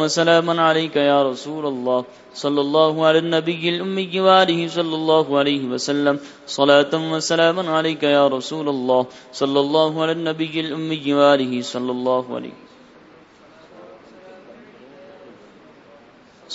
وسلام عليك يا رسول الله. صلى الله على النبي الأمي وآله صلى الله عليه وسلم. صلاة وسلام عليك يا رسول الله. صلى الله على النبي الأمي وآله صلى الله عليه وسلم.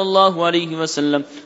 اللہ علیک وسلم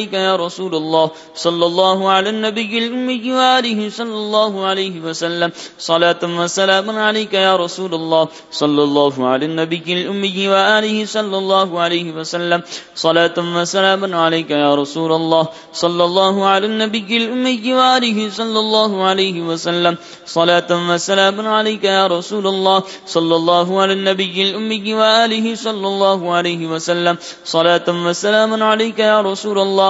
عليك يا رسول الله. صلى الله على النبي الأمي وآله صلى الله عليه وسلم. صلاة وسلام عليك يا رسول الله. صلى الله على النبي الأمي وآله صلى الله عليه وسلم. صلاة وسلام عليك يا رسول الله. صلى الله على النبي الأمي وآله صلى الله عليه وسلم. صلاة وسلام عليك يا رسول الله. صلى الله على النبي الأمي وآله صلى الله عليه وسلم. صلاة وسلام عليك يا رسول الله.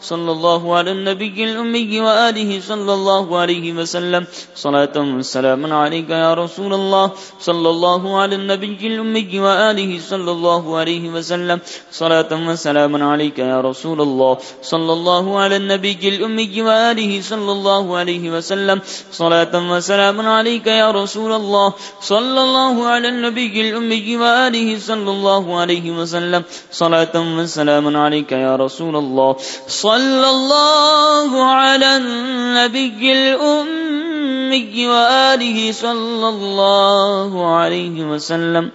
صلى الله على النبي الأمي وآله صلى الله عليه وسلم. صلاة وسلام عليك يا رسول الله. صلى الله على النبي الأمي وآله صلى الله عليه وسلم. صلاة وسلام عليك يا رسول الله. صلى الله على النبي الأمي وآله صلى الله عليه وسلم. صلاة وسلام عليك يا رسول الله. صلى الله على النبي الأمي وآله صلى الله عليه وسلم. صلاة وسلام عليك يا رسول الله. صلى الله على النبي الأمي وآله صلى الله عليه وسلم.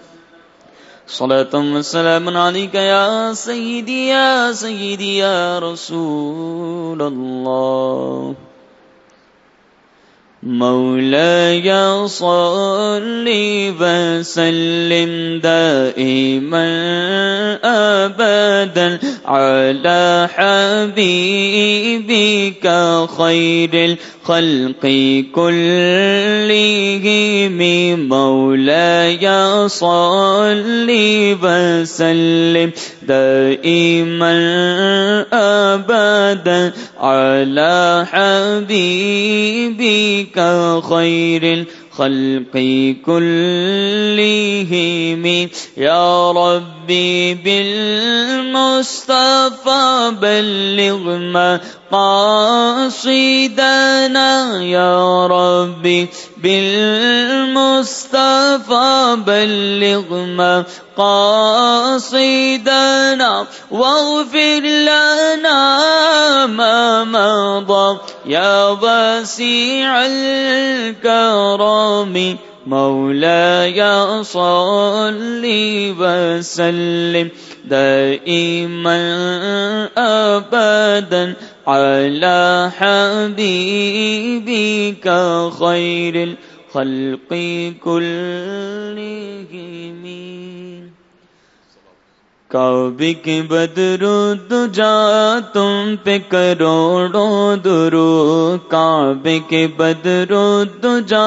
صلاة وسلام عليك يا سيدي يا سيدي، يا رسول الله. مولاي صل وسلم دائما أبدا على حبيبك خير الخلق كلهم. مولا مولاي صل وسلم دائما ابدا على حبيبك خير الخلق الخلق كلهم يا ربي بالمصطفى بلغ ما قاصدنا يا ربي بالمصطفى بلغ ما قاصدنا واغفر لنا ما مضى يا واسع الكرم مولاي صل وسلم. دائما أبدا على حبيبك خير الخلق كلهم. کعبے کے بدرو جا تم پہ کروڑوں درو کعبے کے بدرو جا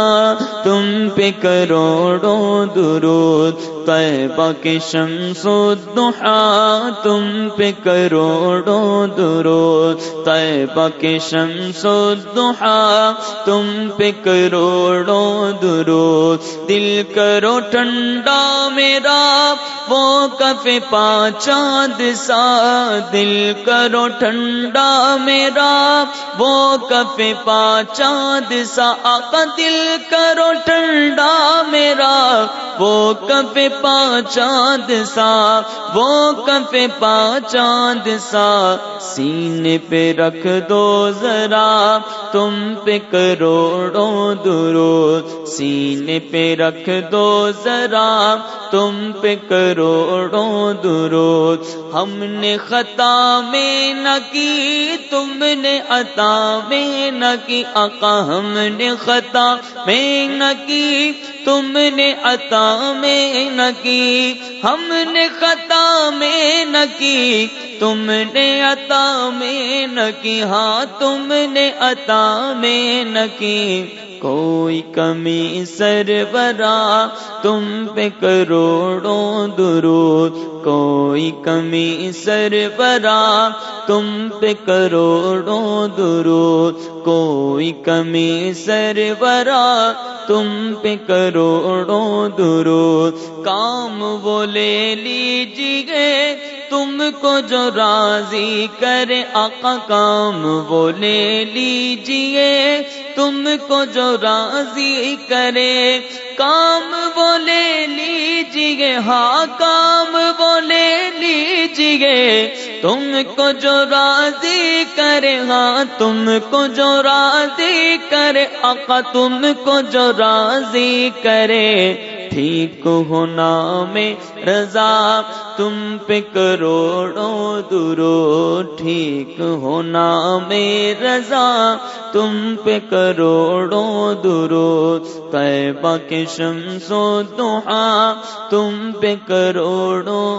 تم پہ کروڑوں درو طیبہ کے شمس و دحا تم پہ کروڑوں درو طیبہ کے شمس و دحا تم پہ کروڑوں درو دل کرو ٹھنڈا میرا، وہ کف پا چاند سا۔ دل کرو ٹھنڈا میرا، وہ کف پا چاند سا۔ آقا، دل کرو ٹھنڈا میرا، وہ کف پا چاند سا، وہ کف پا چاند سا۔ سینے پہ رکھ دو ذرا، تم پہ کروڑوں درو سینے پہ رکھ دو ذرا، تم پہ کروڑوں درود۔ ہم نے خطا میں نہ کی، تم نے عطا میں نہ کی۔ آقا ہم نے خطا میں نہ کی۔ تم نے عطا میں نہ کی۔ ہم نے خطا میں نہ کی، تم نے عطا میں نہ کی۔ ہاں تم نے عطا میں نہ کی۔ کوئی کمی سربرا تم پہ کروڑوں درود۔ کوئی کمی سربرا تم پہ کروڑوں درود۔ کوئی کمی سربرا تم پہ کروڑوں درود۔ کام وہ لے لیجیے۔ تم کو جو راضی کرے آقا کام وہ لے لیجیے۔ تم کو جو راضی کرے کام وہ لے لیجیے۔ ہاں کام وہ لے لیجیے۔ تم کو جو راضی کرے ہاں تم کو جو راضی کرے آقا تم کو جو راضی کرے۔ ٹھیک ہونا میں رضا، تم پہ کروڑوں درو ٹھیک ہونا میں رضا، تم پہ کروڑوں درو طیبہ کے شمس و دعا، تم پہ کروڑوں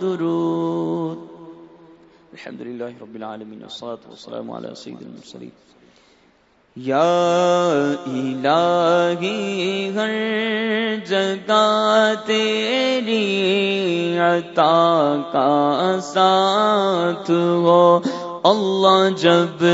درو الحمد للہ رب العالمین، والصلاة والسلام علی سید المرسلین۔ یا الہی، ہر جگہ تیری عطا کا ساتھ ہو۔ اللہ جب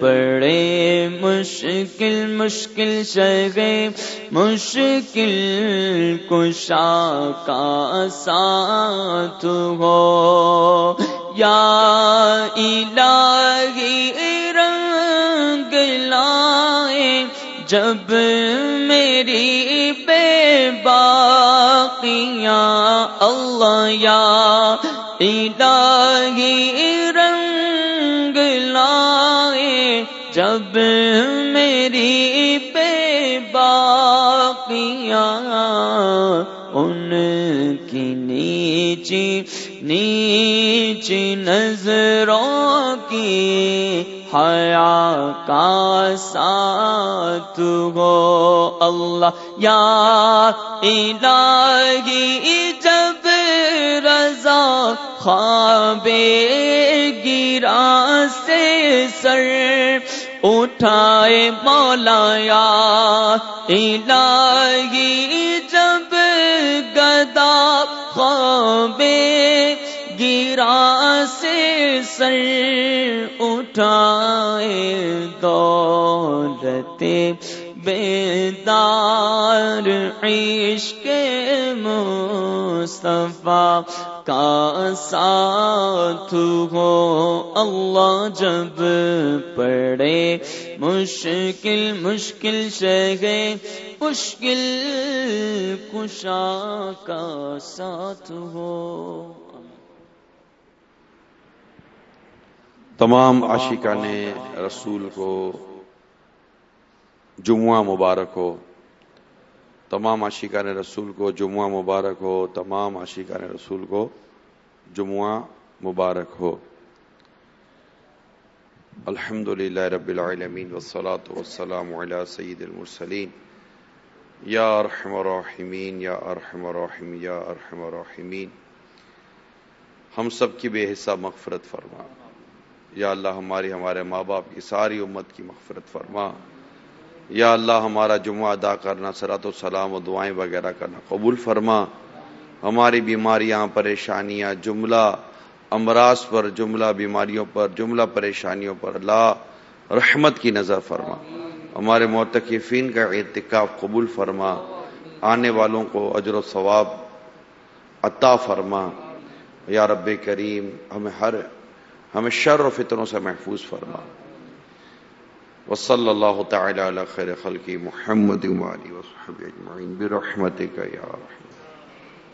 پڑے مشکل مشکل شگے مشکل کشا کا ساتھ ہو۔ یا الہی جب میری بے باقیاں اللہ یا الہی رنگ لائے جب کا ساتھ ہو اللہ۔ یا الہی، جب رضا خواب گرا سے سر اٹھائے مولا۔ یا الہی، جب گدا خواب گرا سے سر اٹھائے دولت بیدار عشق مصطفیٰ کا ساتھ ہو اللہ جب پڑے مشکل مشکل شگے مشکل کشا کا ساتھ ہو تمام عاشقان رسول کو، جمعہ مبارک ہو، تمام عاشقان رسول کو جمعہ مبارک ہو، تمام عاشقان رسول کو جمعہ مبارک ہو۔ الحمد للہ رب العالمین والصلاة والسلام علی سید المرسلین۔ یا ارحم الراحمین، یا ارحم الراحم، یا ارحم الراحمین۔ ہم سب کی بے حصہ مغفرت فرما۔ یا اللہ ہماری ہمارے ماں باپ کی ساری امت کی مغفرت فرما۔ یا اللہ ہمارا جمعہ ادا کرنا سرات و سلام و دعائیں وغیرہ کرنا قبول فرما۔ ہماری بیماریاں، پریشانیاں، جملہ امراض پر، جملہ بیماریوں پر، جملہ پریشانیوں پر اللہ رحمت کی نظر فرما۔ ہمارے معتقفین کا اعتکاف قبول فرما۔ آنے والوں کو اجر و ثواب عطا فرما۔ یا رب کریم، ہمیں ہر ہمیں شر و فطروں سے محفوظ فرما۔ وصلی اللہ تعالی علی خیر خلقی محمد وعلی وصحبہ اجمعین برحمتک یا رحمت